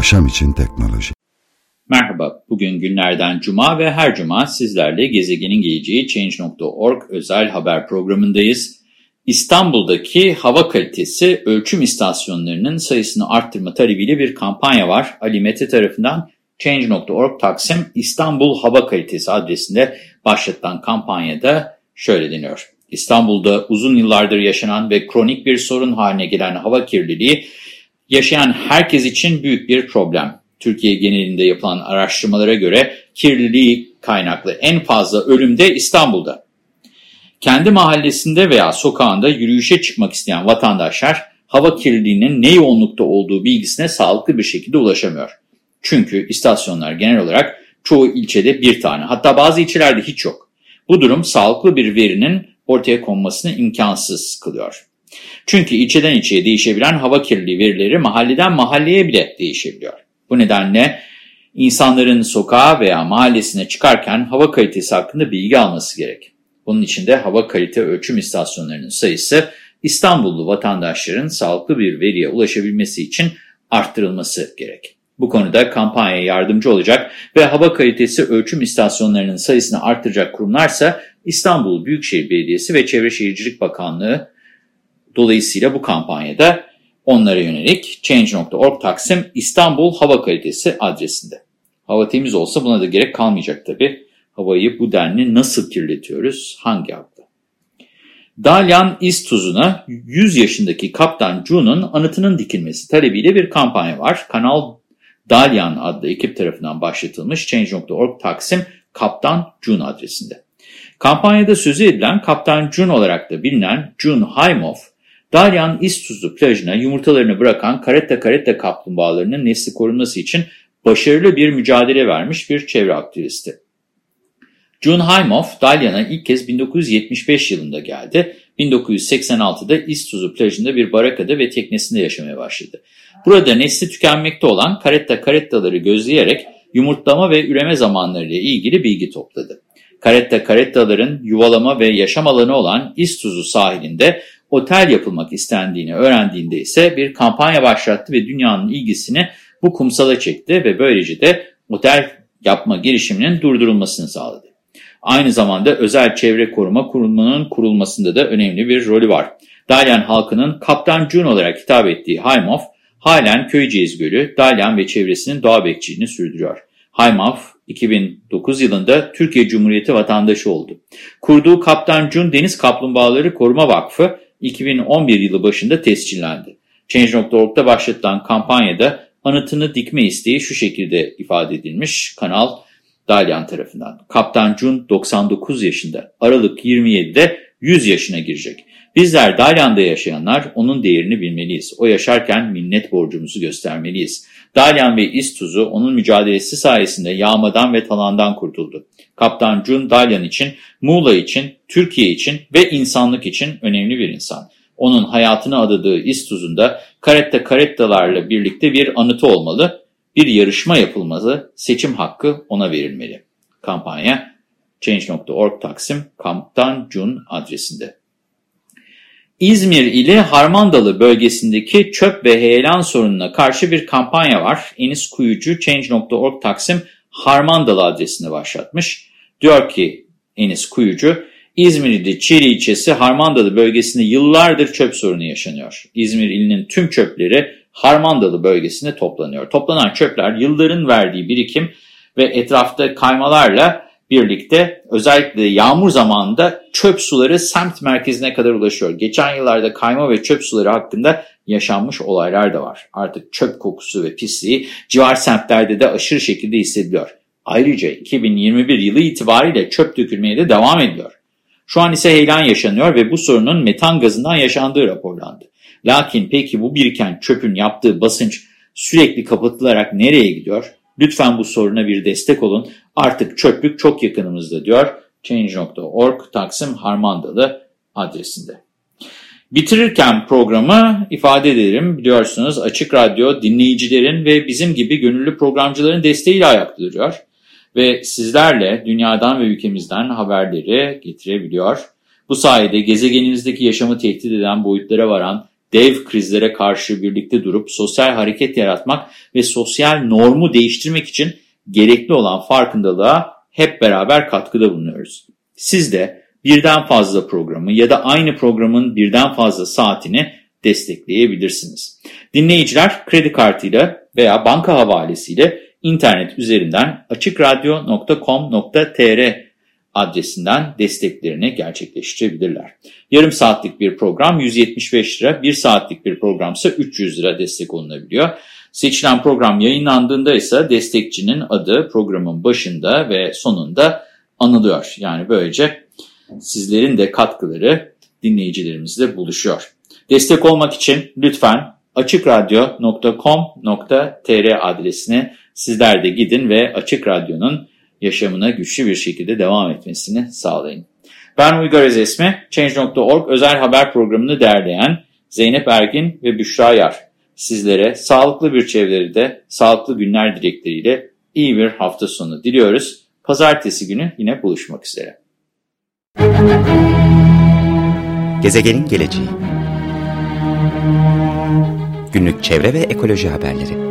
Yaşam için teknoloji. Merhaba, bugün günlerden cuma ve her cuma sizlerle gezegenin geleceği Change.org özel haber programındayız. İstanbul'daki hava kalitesi ölçüm istasyonlarının sayısını arttırma talebiyle bir kampanya var. Ali Mete tarafından Change.org Taksim İstanbul Hava Kalitesi adresinde başlatılan kampanyada şöyle deniyor. İstanbul'da uzun yıllardır yaşanan ve kronik bir sorun haline gelen hava kirliliği yaşayan herkes için büyük bir problem. Türkiye genelinde yapılan araştırmalara göre kirliliği kaynaklı en fazla ölüm de İstanbul'da. Kendi mahallesinde veya sokağında yürüyüşe çıkmak isteyen vatandaşlar hava kirliliğinin ne yoğunlukta olduğu bilgisine sağlıklı bir şekilde ulaşamıyor. Çünkü istasyonlar genel olarak çoğu ilçede bir tane hatta bazı ilçelerde hiç yok. Bu durum sağlıklı bir verinin ortaya konmasını imkansız kılıyor. Çünkü ilçeden ilçeye değişebilen hava kirliliği verileri mahalleden mahalleye bile değişebiliyor. Bu nedenle insanların sokağa veya mahallesine çıkarken hava kalitesi hakkında bilgi alması gerek. Bunun için de hava kalite ölçüm istasyonlarının sayısı İstanbullu vatandaşların sağlıklı bir veriye ulaşabilmesi için arttırılması gerek. Bu konuda kampanyaya yardımcı olacak ve hava kalitesi ölçüm istasyonlarının sayısını arttıracak kurumlarsa İstanbul Büyükşehir Belediyesi ve Çevre Şehircilik Bakanlığı dolayısıyla bu kampanyada onlara yönelik Change.org Taksim İstanbul Hava Kalitesi adresinde. Hava temiz olsa buna da gerek kalmayacak tabii. Havayı bu denli nasıl kirletiyoruz? Hangi hakla? Dalyan İz tuzuna 100 yaşındaki Kaptan Jun'un anıtının dikilmesi talebiyle bir kampanya var. Kanal Dalyan adlı ekip tarafından başlatılmış Change.org Taksim Kaptan Jun adresinde. Kampanyada sözü edilen Kaptan Jun olarak da bilinen Jun Haimov, Dalyan İstuzlu plajına yumurtalarını bırakan karetta karetta kaplumbağalarının nesli korunması için başarılı bir mücadele vermiş bir çevre aktivisti. Jun Haimov, Dalyan'a ilk kez 1975 yılında geldi. 1986'da İstuzu plajında bir barakada ve teknesinde yaşamaya başladı. Burada nesli tükenmekte olan karetta karettaları gözleyerek yumurtlama ve üreme zamanlarıyla ilgili bilgi topladı. Karetta karettaların yuvalama ve yaşam alanı olan İstuzu sahilinde otel yapılmak istendiğini öğrendiğinde ise bir kampanya başlattı ve dünyanın ilgisini bu kumsala çekti ve böylece de otel yapma girişiminin durdurulmasını sağladı. Aynı zamanda özel çevre koruma kurumunun kurulmasında da önemli bir rolü var. Dalyan halkının Kaptan Jun olarak hitap ettiği Haymov, halen Köyceğiz Gölü, Dalyan ve çevresinin doğa bekçiliğini sürdürüyor. Haymov, 2009 yılında Türkiye Cumhuriyeti vatandaşı oldu. Kurduğu Kaptan Jun Deniz Kaplumbağaları Koruma Vakfı 2011 yılı başında tescillendi. Change.org'da başlatılan kampanyada anıtını dikme isteği şu şekilde ifade edilmiş. Kanal Dalyan tarafından. Kaptan Jun 99 yaşında. Aralık 27'de 100 yaşına girecek. Bizler Dalyan'da yaşayanlar onun değerini bilmeliyiz. O yaşarken minnet borcumuzu göstermeliyiz. Dalyan ve İstuzu onun mücadelesi sayesinde yağmadan ve talandan kurtuldu. Kaptan Jun Dalyan için, Muğla için, Türkiye için ve insanlık için önemli bir insan. Onun hayatını adadığı İstuz'unda karetta karettalarla birlikte bir anıtı olmalı bir yarışma yapılmalı, seçim hakkı ona verilmeli. Kampanya Change.org Taksim Kamptan Jun adresinde. İzmir ile Harmandalı bölgesindeki çöp ve heyelan sorununa karşı bir kampanya var. Enis Kuyucu Change.org Taksim Harmandalı adresinde başlatmış. Diyor ki Enis Kuyucu, İzmir'de Çiğli ilçesi Harmandalı bölgesinde yıllardır çöp sorunu yaşanıyor. İzmir ilinin tüm çöpleri Harmandalı bölgesinde toplanıyor. Toplanan çöpler yılların verdiği birikim ve etrafta kaymalarla birlikte özellikle yağmur zamanında çöp suları semt merkezine kadar ulaşıyor. Geçen yıllarda kayma ve çöp suları hakkında yaşanmış olaylar da var. Artık çöp kokusu ve pisliği civar semtlerde de aşırı şekilde hissediliyor. Ayrıca 2021 yılı itibariyle çöp dökülmeye de devam ediyor. Şu an ise heyelan yaşanıyor ve bu sorunun metan gazından yaşandığı raporlandı. Lakin peki bu biriken çöpün yaptığı basınç sürekli kapatılarak nereye gidiyor? Lütfen bu soruna bir destek olun. Artık çöplük çok yakınımızda diyor Change.org Taksim Harmandalı adresinde. Bitirirken programı ifade ederim. Biliyorsunuz Açık Radyo dinleyicilerin ve bizim gibi gönüllü programcıların desteğiyle ayakta duruyor. Ve sizlerle dünyadan ve ülkemizden haberleri getirebiliyor. Bu sayede gezegenimizdeki yaşamı tehdit eden boyutlara varan dev krizlere karşı birlikte durup sosyal hareket yaratmak ve sosyal normu değiştirmek için gerekli olan farkındalığa hep beraber katkıda bulunuyoruz. Siz de birden fazla programı ya da aynı programın birden fazla saatini destekleyebilirsiniz. Dinleyiciler kredi kartıyla veya banka havalesiyle internet üzerinden açıkradyo.com.tr adresinden desteklerini gerçekleştirebilirler. Yarım saatlik bir program 175 lira, bir saatlik bir programsa 300 lira destek olunabiliyor. Seçilen program yayınlandığında ise destekçinin adı programın başında ve sonunda anılıyor. Yani böylece sizlerin de katkıları dinleyicilerimizle buluşuyor. Destek olmak için lütfen açıkradyo.com.tr adresine sizler de gidin ve Açık Radyo'nun yaşamına güçlü bir şekilde devam etmesini sağlayın. Ben Uygar Özesmi, Change.org özel haber programını derleyen Zeynep Ergin ve Büşra Yar. Sizlere sağlıklı bir çevrede, sağlıklı günler dilekleriyle iyi bir hafta sonu diliyoruz. Pazartesi günü yine buluşmak üzere. Gezegenin geleceği Günlük çevre ve ekoloji haberleri